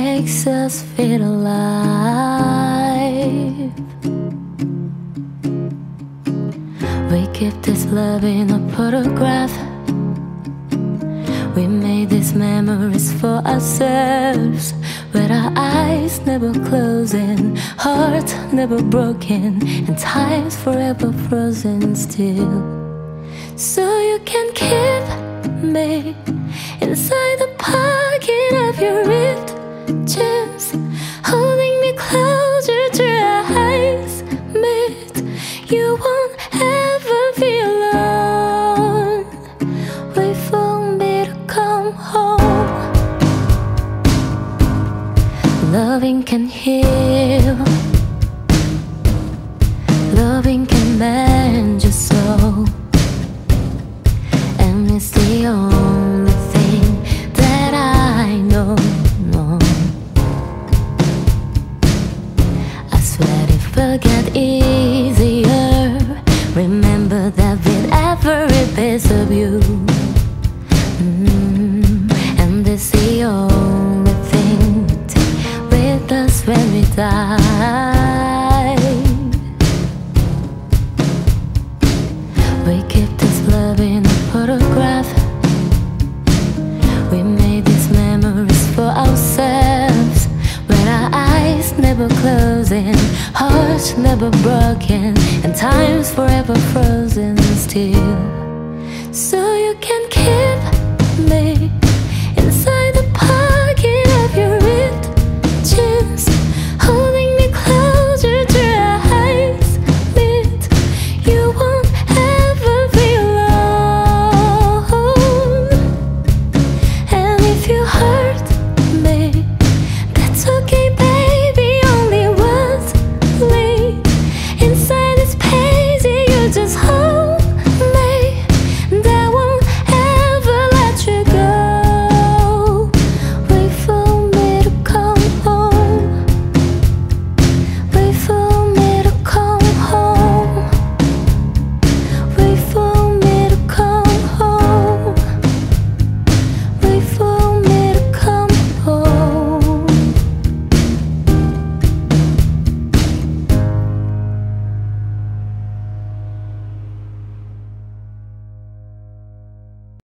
makes us feel alive. We keep this love in a photograph. We made these memories for ourselves. With our eyes never closing, heart never broken, and time's forever frozen still. So you can keep me inside the pocket of your ripped Loving can heal. Loving can mend your soul. And it's the only thing that I know. No. I swear it will get easier. Remember that with every piece of you. Mm, And it's the with us when we die. We keep this love in a photograph. We made these memories for ourselves. With our eyes never closing, hearts never broken, and time's forever frozen still. So you can keep me